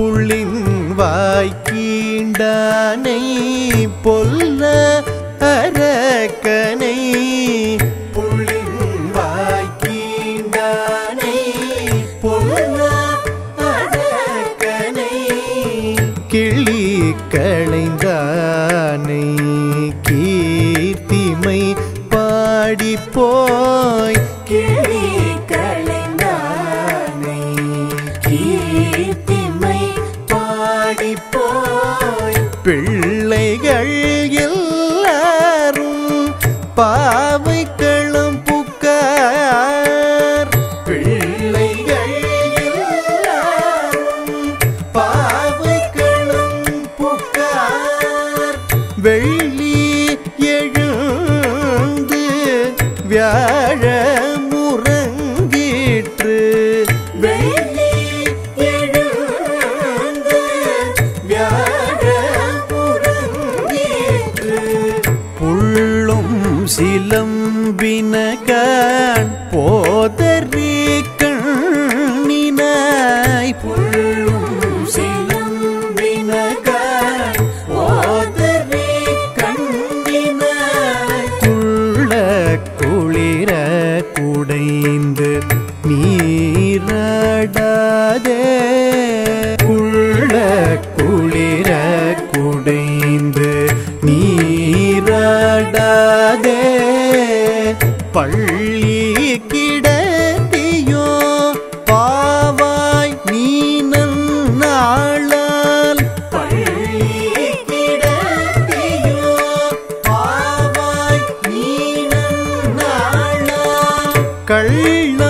புள்ளின் வாய்க்கீண்டானை பொல்ல அரக்கனை. புள்ளின் பொல்ல அரக்கனை. கிளி களைந்தானை கீர்த்திமை பாடி போய் கிளி பாடிப்போய் பிள்ளைகள் எல்லாரும் பாவைக்களம் புக்கார். பிள்ளைகள் எல்லாரும் பாவைக்களம் புக்கார். வெள்ளி எழுந்து வியாழ புள்ளும் சிலம்பினகான் போதறி கண்ணினாய் புள்ளும் சிலம்பினகான் போதறி கண்ணினாய் குள்ள குளிர குடைந்து நீ பள்ளி கிடத்தியோ பாவாய் நீ நாளால் பள்ளி கிடத்தியோ பாவாய் நீ நாளால் கள்ள